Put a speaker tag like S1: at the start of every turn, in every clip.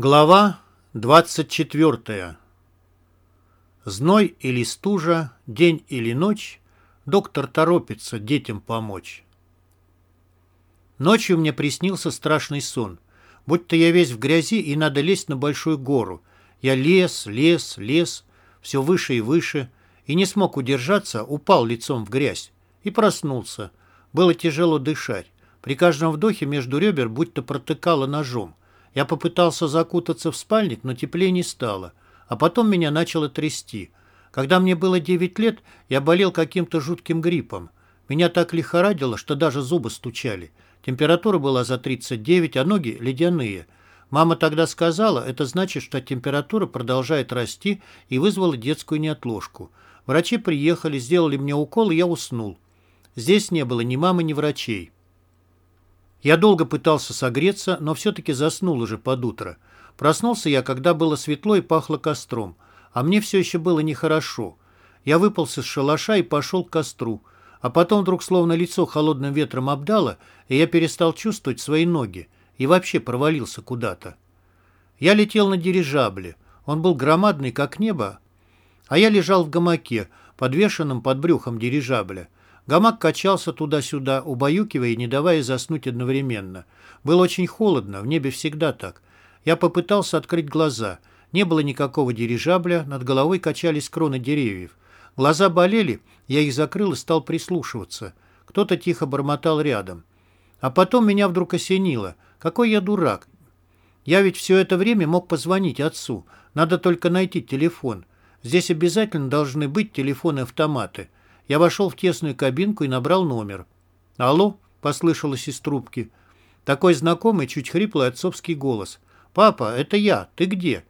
S1: Глава 24. Зной или стужа, день или ночь, доктор торопится детям помочь. Ночью мне приснился страшный сон. Будто я весь в грязи и надо лезть на большую гору. Я лез, лез, лез, все выше и выше, и не смог удержаться, упал лицом в грязь и проснулся. Было тяжело дышать. При каждом вдохе между ребер будто протыкало ножом. Я попытался закутаться в спальник, но теплее не стало. А потом меня начало трясти. Когда мне было 9 лет, я болел каким-то жутким гриппом. Меня так лихорадило, что даже зубы стучали. Температура была за 39, а ноги ледяные. Мама тогда сказала, это значит, что температура продолжает расти и вызвала детскую неотложку. Врачи приехали, сделали мне укол, и я уснул. Здесь не было ни мамы, ни врачей. Я долго пытался согреться, но все-таки заснул уже под утро. Проснулся я, когда было светло и пахло костром, а мне все еще было нехорошо. Я выполз из шалаша и пошел к костру, а потом вдруг словно лицо холодным ветром обдало, и я перестал чувствовать свои ноги и вообще провалился куда-то. Я летел на дирижабле. Он был громадный, как небо, а я лежал в гамаке, подвешенном под брюхом дирижабля. Гамак качался туда-сюда, убаюкивая и не давая заснуть одновременно. Было очень холодно, в небе всегда так. Я попытался открыть глаза. Не было никакого дирижабля, над головой качались кроны деревьев. Глаза болели, я их закрыл и стал прислушиваться. Кто-то тихо бормотал рядом. А потом меня вдруг осенило. Какой я дурак. Я ведь все это время мог позвонить отцу. Надо только найти телефон. Здесь обязательно должны быть телефоны-автоматы. Я вошел в тесную кабинку и набрал номер. «Алло?» – послышалось из трубки. Такой знакомый, чуть хриплый отцовский голос. «Папа, это я. Ты где?»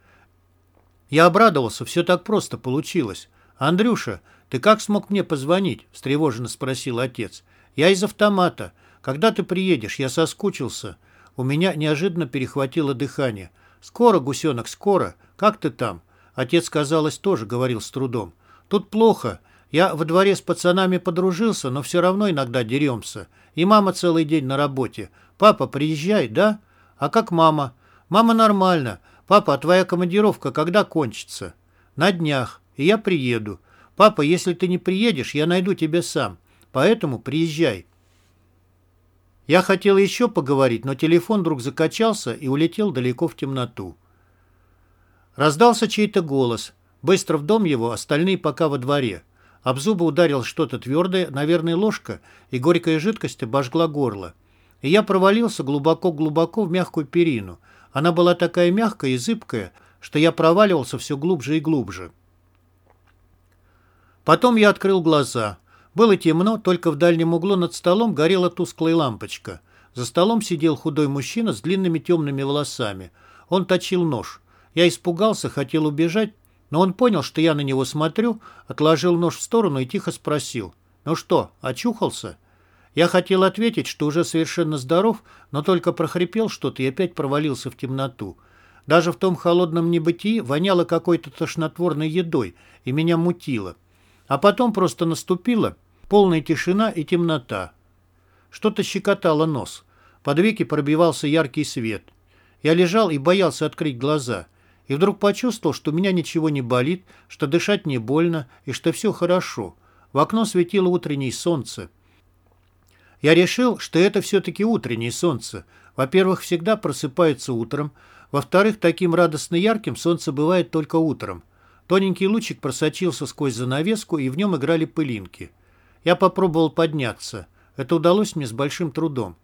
S1: Я обрадовался, все так просто получилось. «Андрюша, ты как смог мне позвонить?» – встревоженно спросил отец. «Я из автомата. Когда ты приедешь? Я соскучился». У меня неожиданно перехватило дыхание. «Скоро, гусенок, скоро. Как ты там?» Отец, казалось, тоже говорил с трудом. «Тут плохо. Я во дворе с пацанами подружился, но все равно иногда деремся. И мама целый день на работе. Папа, приезжай, да? А как мама? Мама нормально. Папа, а твоя командировка когда кончится? На днях. И я приеду. Папа, если ты не приедешь, я найду тебя сам. Поэтому приезжай. Я хотел еще поговорить, но телефон вдруг закачался и улетел далеко в темноту. Раздался чей-то голос. Быстро в дом его, остальные пока во дворе. Об зубы ударил что-то твердое, наверное, ложка, и горькая жидкость обожгла горло. И я провалился глубоко-глубоко в мягкую перину. Она была такая мягкая и зыбкая, что я проваливался все глубже и глубже. Потом я открыл глаза. Было темно, только в дальнем углу над столом горела тусклая лампочка. За столом сидел худой мужчина с длинными темными волосами. Он точил нож. Я испугался, хотел убежать, но он понял, что я на него смотрю, отложил нож в сторону и тихо спросил. «Ну что, очухался?» Я хотел ответить, что уже совершенно здоров, но только прохрипел что-то и опять провалился в темноту. Даже в том холодном небытии воняло какой-то тошнотворной едой, и меня мутило. А потом просто наступила полная тишина и темнота. Что-то щекотало нос. Под веки пробивался яркий свет. Я лежал и боялся открыть глаза – и вдруг почувствовал, что у меня ничего не болит, что дышать не больно и что все хорошо. В окно светило утреннее солнце. Я решил, что это все-таки утреннее солнце. Во-первых, всегда просыпается утром. Во-вторых, таким радостно ярким солнце бывает только утром. Тоненький лучик просочился сквозь занавеску, и в нем играли пылинки. Я попробовал подняться. Это удалось мне с большим трудом.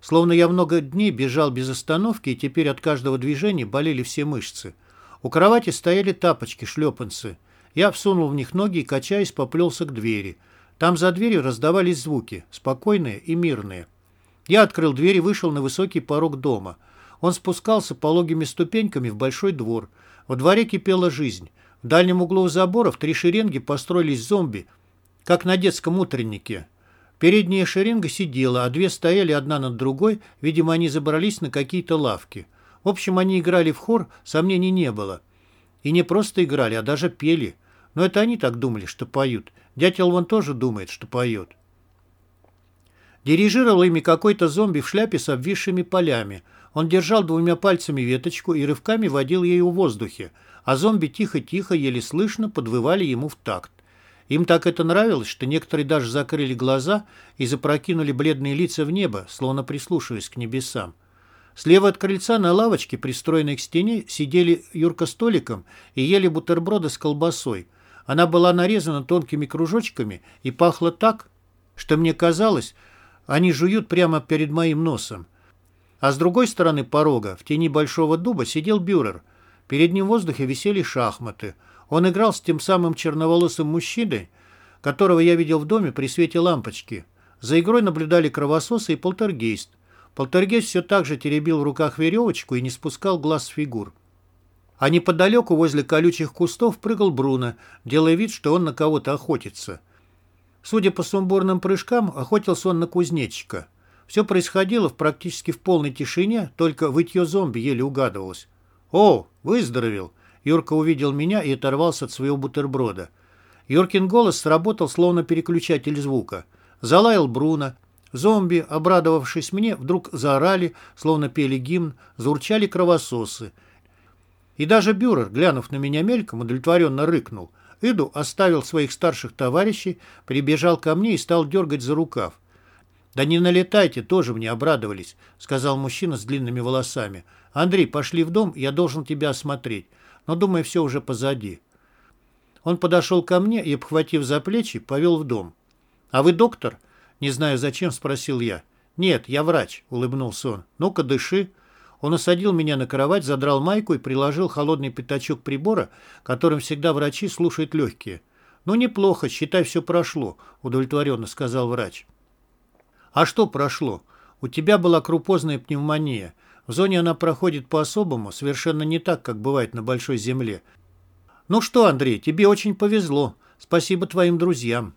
S1: Словно я много дней бежал без остановки, и теперь от каждого движения болели все мышцы. У кровати стояли тапочки, шлепанцы. Я всунул в них ноги и, качаясь, поплелся к двери. Там за дверью раздавались звуки, спокойные и мирные. Я открыл дверь и вышел на высокий порог дома. Он спускался пологими ступеньками в большой двор. Во дворе кипела жизнь. В дальнем углу забора в три шеренги построились зомби, как на детском утреннике. Передняя шеренга сидела, а две стояли одна над другой, видимо, они забрались на какие-то лавки. В общем, они играли в хор, сомнений не было. И не просто играли, а даже пели. Но это они так думали, что поют. Дятел вон тоже думает, что поет. Дирижировал ими какой-то зомби в шляпе с обвисшими полями. Он держал двумя пальцами веточку и рывками водил ею в воздухе, а зомби тихо-тихо, еле слышно, подвывали ему в такт. Им так это нравилось, что некоторые даже закрыли глаза и запрокинули бледные лица в небо, словно прислушиваясь к небесам. Слева от крыльца на лавочке, пристроенной к стене, сидели Юрка столиком и ели бутерброды с колбасой. Она была нарезана тонкими кружочками и пахла так, что мне казалось, они жуют прямо перед моим носом. А с другой стороны порога, в тени большого дуба, сидел Бюрер. Перед ним в воздухе висели шахматы. Он играл с тем самым черноволосым мужчиной, которого я видел в доме при свете лампочки. За игрой наблюдали кровососы и полтергейст. Полтергейст все так же теребил в руках веревочку и не спускал глаз с фигур. А неподалеку, возле колючих кустов, прыгал Бруно, делая вид, что он на кого-то охотится. Судя по сумбурным прыжкам, охотился он на кузнечика. Все происходило в практически в полной тишине, только вытье зомби еле угадывалось. «О, выздоровел!» Юрка увидел меня и оторвался от своего бутерброда. Юркин голос сработал, словно переключатель звука. Залаял Бруно, Зомби, обрадовавшись мне, вдруг заорали, словно пели гимн, заурчали кровососы. И даже Бюрер, глянув на меня мельком, удовлетворенно рыкнул. Иду оставил своих старших товарищей, прибежал ко мне и стал дергать за рукав. «Да не налетайте, тоже мне обрадовались», — сказал мужчина с длинными волосами. «Андрей, пошли в дом, я должен тебя осмотреть. Но, думаю, все уже позади». Он подошел ко мне и, обхватив за плечи, повел в дом. «А вы доктор?» Не знаю зачем, спросил я. «Нет, я врач», — улыбнулся он. «Ну-ка, дыши». Он осадил меня на кровать, задрал майку и приложил холодный пятачок прибора, которым всегда врачи слушают легкие. «Ну, неплохо, считай, все прошло», — удовлетворенно сказал врач. «А что прошло? У тебя была крупозная пневмония. В зоне она проходит по-особому, совершенно не так, как бывает на Большой Земле. Ну что, Андрей, тебе очень повезло. Спасибо твоим друзьям».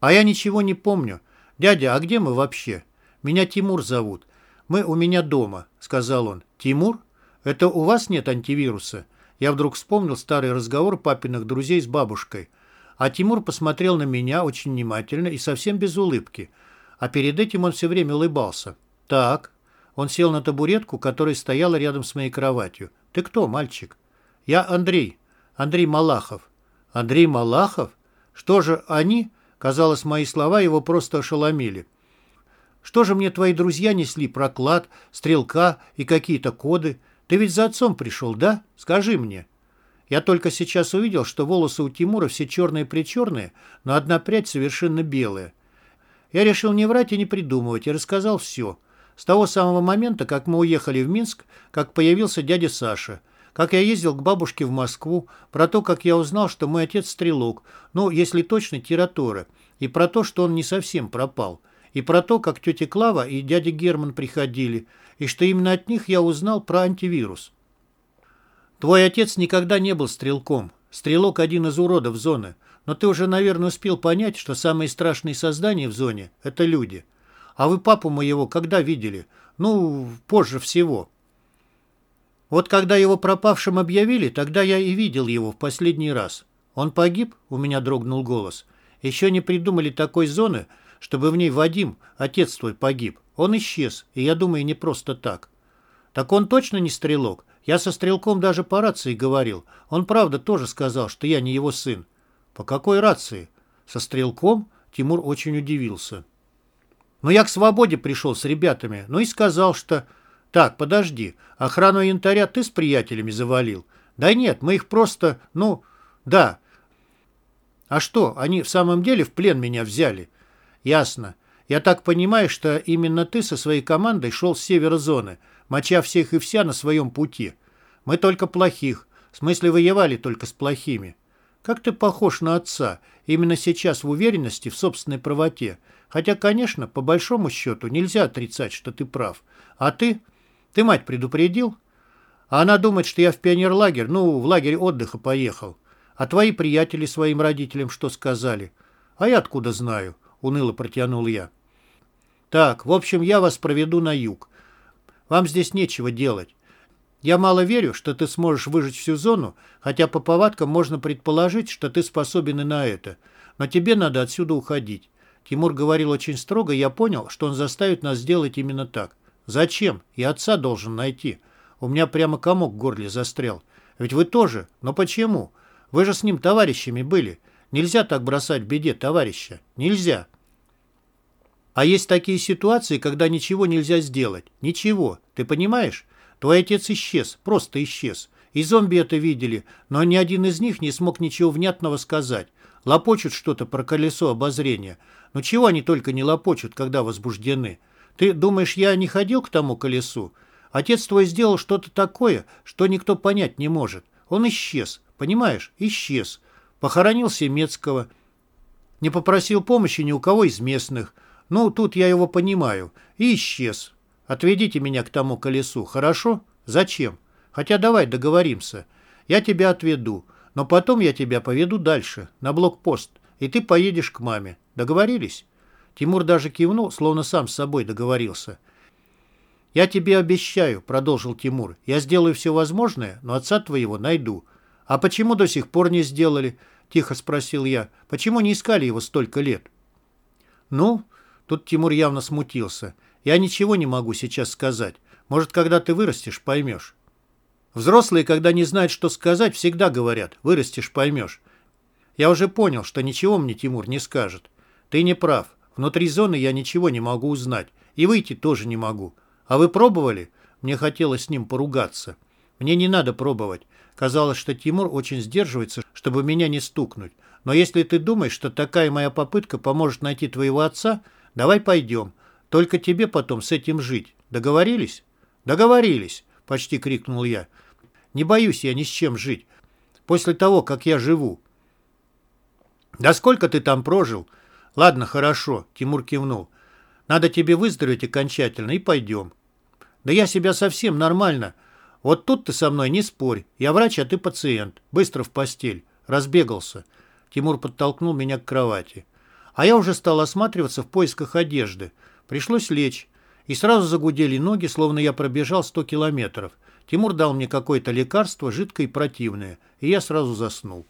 S1: А я ничего не помню. Дядя, а где мы вообще? Меня Тимур зовут. Мы у меня дома, сказал он. Тимур? Это у вас нет антивируса? Я вдруг вспомнил старый разговор папиных друзей с бабушкой. А Тимур посмотрел на меня очень внимательно и совсем без улыбки. А перед этим он все время улыбался. Так. Он сел на табуретку, которая стояла рядом с моей кроватью. Ты кто, мальчик? Я Андрей. Андрей Малахов. Андрей Малахов? Что же они... Казалось, мои слова его просто ошеломили. «Что же мне твои друзья несли? Проклад, стрелка и какие-то коды? Ты ведь за отцом пришел, да? Скажи мне». Я только сейчас увидел, что волосы у Тимура все черные-причерные, но одна прядь совершенно белая. Я решил не врать и не придумывать, и рассказал все. С того самого момента, как мы уехали в Минск, как появился дядя Саша – как я ездил к бабушке в Москву, про то, как я узнал, что мой отец стрелок, ну, если точно, тиратора, и про то, что он не совсем пропал, и про то, как тетя Клава и дядя Герман приходили, и что именно от них я узнал про антивирус. Твой отец никогда не был стрелком. Стрелок – один из уродов зоны. Но ты уже, наверное, успел понять, что самые страшные создания в зоне – это люди. А вы папу моего когда видели? Ну, позже всего. Вот когда его пропавшим объявили, тогда я и видел его в последний раз. Он погиб? У меня дрогнул голос. Еще не придумали такой зоны, чтобы в ней Вадим, отец твой, погиб. Он исчез, и я думаю, не просто так. Так он точно не стрелок? Я со стрелком даже по рации говорил. Он правда тоже сказал, что я не его сын. По какой рации? Со стрелком? Тимур очень удивился. Но я к свободе пришел с ребятами, ну и сказал, что... «Так, подожди. Охрану янтаря ты с приятелями завалил?» «Да нет, мы их просто... Ну, да». «А что, они в самом деле в плен меня взяли?» «Ясно. Я так понимаю, что именно ты со своей командой шел с севера зоны, моча всех и вся на своем пути. Мы только плохих. В смысле, воевали только с плохими. Как ты похож на отца, именно сейчас в уверенности в собственной правоте. Хотя, конечно, по большому счету нельзя отрицать, что ты прав. А ты... Ты мать предупредил? А она думает, что я в пионерлагерь, ну, в лагерь отдыха поехал. А твои приятели своим родителям что сказали? А я откуда знаю? Уныло протянул я. Так, в общем, я вас проведу на юг. Вам здесь нечего делать. Я мало верю, что ты сможешь выжить всю зону, хотя по повадкам можно предположить, что ты способен и на это. Но тебе надо отсюда уходить. Тимур говорил очень строго, я понял, что он заставит нас сделать именно так. Зачем? Я отца должен найти. У меня прямо комок в горле застрял. Ведь вы тоже. Но почему? Вы же с ним товарищами были. Нельзя так бросать в беде товарища. Нельзя. А есть такие ситуации, когда ничего нельзя сделать. Ничего. Ты понимаешь? Твой отец исчез. Просто исчез. И зомби это видели, но ни один из них не смог ничего внятного сказать. Лопочут что-то про колесо обозрения. Но чего они только не лопочут, когда возбуждены? Ты думаешь, я не ходил к тому колесу? Отец твой сделал что-то такое, что никто понять не может. Он исчез, понимаешь? Исчез. Похоронил Семецкого. Не попросил помощи ни у кого из местных. Ну, тут я его понимаю. И исчез. Отведите меня к тому колесу, хорошо? Зачем? Хотя давай договоримся. Я тебя отведу, но потом я тебя поведу дальше, на блокпост, и ты поедешь к маме. Договорились?» Тимур даже кивнул, словно сам с собой договорился. «Я тебе обещаю», — продолжил Тимур, — «я сделаю все возможное, но отца твоего найду». «А почему до сих пор не сделали?» — тихо спросил я. «Почему не искали его столько лет?» «Ну?» — тут Тимур явно смутился. «Я ничего не могу сейчас сказать. Может, когда ты вырастешь, поймешь». Взрослые, когда не знают, что сказать, всегда говорят «вырастешь, поймешь». Я уже понял, что ничего мне Тимур не скажет. Ты не прав. Внутри зоны я ничего не могу узнать. И выйти тоже не могу. А вы пробовали? Мне хотелось с ним поругаться. Мне не надо пробовать. Казалось, что Тимур очень сдерживается, чтобы меня не стукнуть. Но если ты думаешь, что такая моя попытка поможет найти твоего отца, давай пойдем. Только тебе потом с этим жить. Договорились? Договорились, почти крикнул я. Не боюсь я ни с чем жить. После того, как я живу. Да сколько ты там прожил? Ладно, хорошо, Тимур кивнул. Надо тебе выздороветь окончательно и пойдем. Да я себя совсем нормально. Вот тут ты со мной не спорь. Я врач, а ты пациент. Быстро в постель. Разбегался. Тимур подтолкнул меня к кровати. А я уже стал осматриваться в поисках одежды. Пришлось лечь. И сразу загудели ноги, словно я пробежал сто километров. Тимур дал мне какое-то лекарство, жидкое и противное, и я сразу заснул.